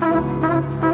ah